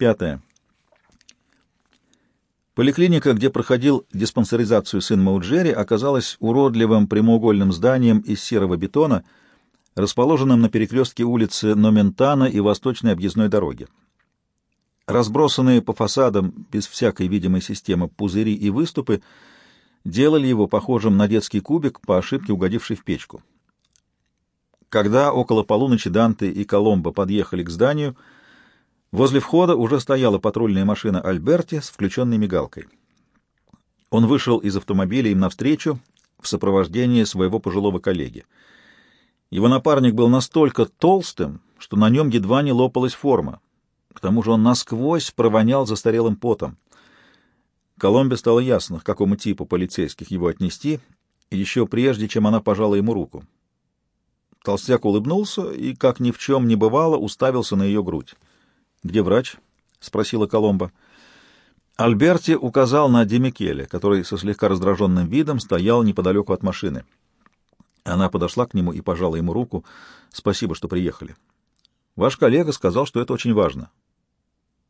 Пятое. Поликлиника, где проходил диспансеризацию сын Мауджери, оказалась уродливым прямоугольным зданием из серого бетона, расположенным на перекрестке улицы Номентана и Восточной объездной дороги. Разбросанные по фасадам без всякой видимой системы пузыри и выступы делали его похожим на детский кубик, по ошибке угодивший в печку. Когда около полуночи Данте и Коломбо подъехали к зданию, Возле входа уже стояла патрульная машина Альберти с включенной мигалкой. Он вышел из автомобиля им навстречу в сопровождении своего пожилого коллеги. Его напарник был настолько толстым, что на нем едва не лопалась форма. К тому же он насквозь провонял застарелым потом. Коломбе стало ясно, к какому типу полицейских его отнести, еще прежде, чем она пожала ему руку. Толстяк улыбнулся и, как ни в чем не бывало, уставился на ее грудь. «Где врач?» — спросила Коломба. Альберти указал на Демикеле, который со слегка раздраженным видом стоял неподалеку от машины. Она подошла к нему и пожала ему руку. «Спасибо, что приехали. Ваш коллега сказал, что это очень важно.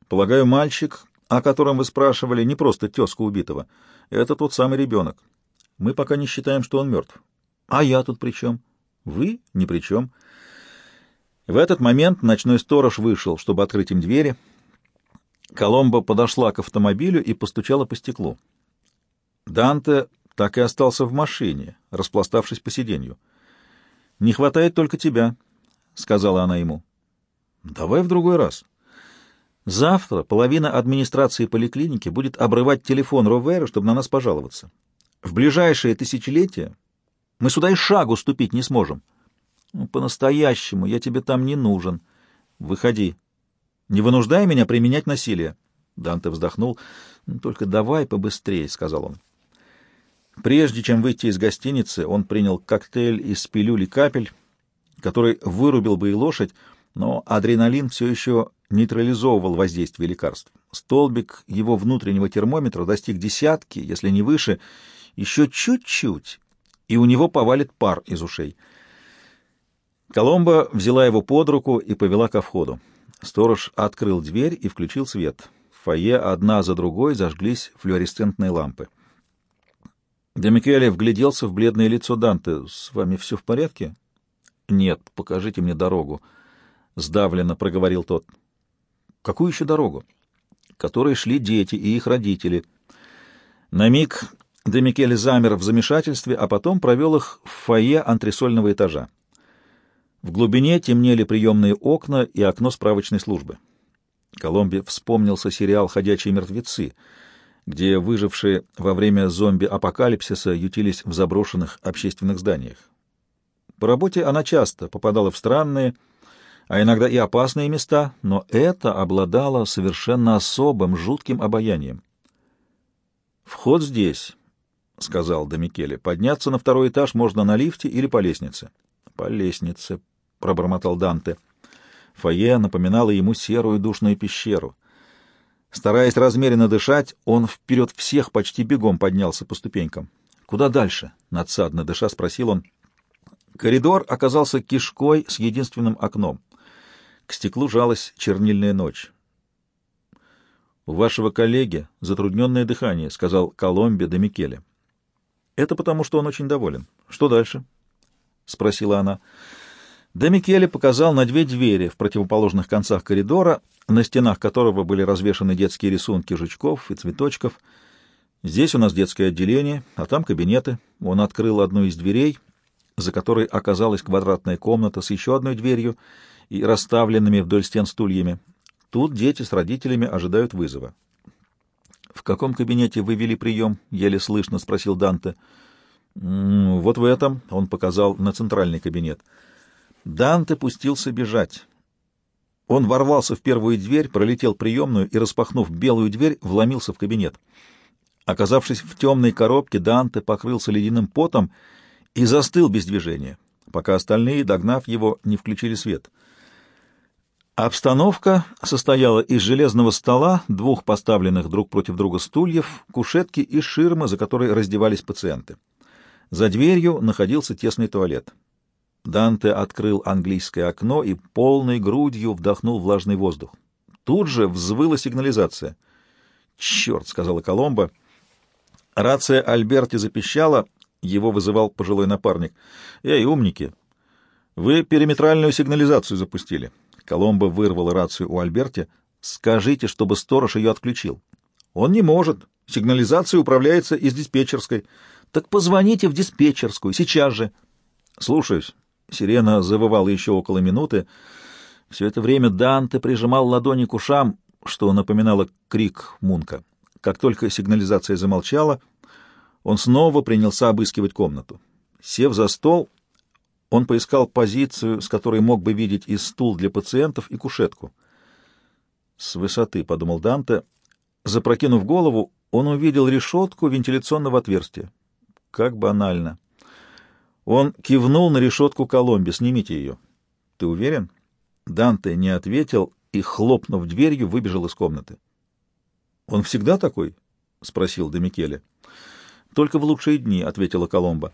Полагаю, мальчик, о котором вы спрашивали, не просто тезка убитого. Это тот самый ребенок. Мы пока не считаем, что он мертв. А я тут при чем? Вы ни при чем. В этот момент ночной сторож вышел, чтобы открыть им двери. Коломбо подошла к автомобилю и постучала по стеклу. Данте так и остался в машине, распластавшись по сиденью. «Не хватает только тебя», — сказала она ему. «Давай в другой раз». Завтра половина администрации поликлиники будет обрывать телефон Ровера, чтобы на нас пожаловаться. В ближайшее тысячелетие мы сюда и шагу ступить не сможем. Ну, по-настоящему, я тебе там не нужен. Выходи. Не вынуждай меня применять насилие. Данте вздохнул. «Ну, только давай побыстрее, сказал он. Прежде чем выйти из гостиницы, он принял коктейль из пилюли капель, который вырубил бы и лошадь, но адреналин все еще нейтрализовывал воздействие лекарств. Столбик его внутреннего термометра достиг десятки, если не выше, еще чуть-чуть, и у него повалит пар из ушей — Коломба взяла его под руку и повела ко входу. Сторож открыл дверь и включил свет. В фойе одна за другой зажглись флуоресцентные лампы. Демикеле вгляделся в бледное лицо Данте. «С вами все в порядке?» «Нет, покажите мне дорогу», — сдавленно проговорил тот. «Какую еще дорогу?» «Которой шли дети и их родители». На миг Демикеле замер в замешательстве, а потом провел их в фойе антресольного этажа. В глубине темнели приемные окна и окно справочной службы. Коломбе вспомнился сериал «Ходячие мертвецы», где выжившие во время зомби-апокалипсиса ютились в заброшенных общественных зданиях. По работе она часто попадала в странные, а иногда и опасные места, но это обладало совершенно особым, жутким обаянием. «Вход здесь», — сказал Домикеле. «Подняться на второй этаж можно на лифте или по лестнице». «По лестнице», — пробормотал Данте. Фойе напоминало ему серую душную пещеру. Стараясь размеренно дышать, он вперед всех почти бегом поднялся по ступенькам. «Куда дальше?» — надсадно дыша спросил он. Коридор оказался кишкой с единственным окном. К стеклу жалась чернильная ночь. «У вашего коллеги затрудненное дыхание», — сказал Коломбе де Микеле. «Это потому, что он очень доволен. Что дальше?» — спросила она. Де Микеле показал на две двери в противоположных концах коридора, на стенах которого были развешаны детские рисунки жучков и цветочков. Здесь у нас детское отделение, а там кабинеты. Он открыл одну из дверей, за которой оказалась квадратная комната с еще одной дверью и расставленными вдоль стен стульями. Тут дети с родителями ожидают вызова. — В каком кабинете вы вели прием? — еле слышно спросил Данте. — Вот в этом, — он показал на центральный кабинет. — Данте пустился бежать. Он ворвался в первую дверь, пролетел приемную и, распахнув белую дверь, вломился в кабинет. Оказавшись в темной коробке, Данте покрылся ледяным потом и застыл без движения, пока остальные, догнав его, не включили свет. Обстановка состояла из железного стола, двух поставленных друг против друга стульев, кушетки и ширмы, за которой раздевались пациенты. За дверью находился тесный туалет. Данте открыл английское окно и полной грудью вдохнул влажный воздух. Тут же взвыла сигнализация. «Черт!» — сказала Коломба. Рация Альберти запищала, его вызывал пожилой напарник. «Эй, умники! Вы периметральную сигнализацию запустили». Коломба вырвала рацию у Альберти. «Скажите, чтобы сторож ее отключил». «Он не может. Сигнализация управляется из диспетчерской». «Так позвоните в диспетчерскую, сейчас же». «Слушаюсь». Сирена завывала еще около минуты. Все это время Данте прижимал ладони к ушам, что напоминало крик Мунка. Как только сигнализация замолчала, он снова принялся обыскивать комнату. Сев за стол, он поискал позицию, с которой мог бы видеть и стул для пациентов, и кушетку. «С высоты», — подумал Данте, запрокинув голову, он увидел решетку вентиляционного отверстия. Как банально. Он кивнул на решетку Коломби. «Снимите ее». «Ты уверен?» Данте не ответил и, хлопнув дверью, выбежал из комнаты. «Он всегда такой?» — спросил Домикеле. «Только в лучшие дни», — ответила Коломба.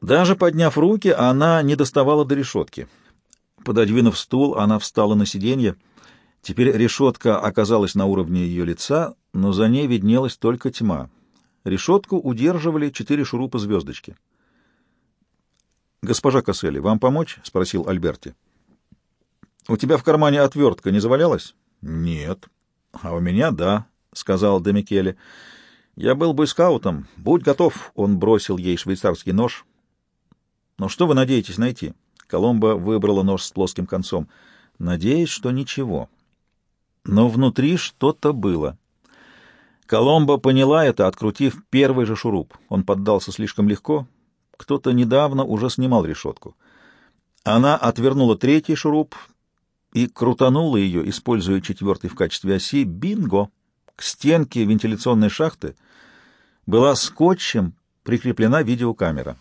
Даже подняв руки, она не доставала до решетки. Пододвинув стул, она встала на сиденье. Теперь решетка оказалась на уровне ее лица, но за ней виднелась только тьма. Решетку удерживали четыре шурупа звездочки. «Госпожа Кассели, вам помочь?» — спросил Альберти. «У тебя в кармане отвертка не завалялась?» «Нет». «А у меня — да», — сказал Демикеле. «Я был бы скаутом. Будь готов!» — он бросил ей швейцарский нож. «Но что вы надеетесь найти?» Коломба выбрала нож с плоским концом. «Надеюсь, что ничего». Но внутри что-то было. Коломба поняла это, открутив первый же шуруп. Он поддался слишком легко. Кто-то недавно уже снимал решетку. Она отвернула третий шуруп и крутанула ее, используя четвертый в качестве оси. Бинго! К стенке вентиляционной шахты была скотчем прикреплена видеокамера.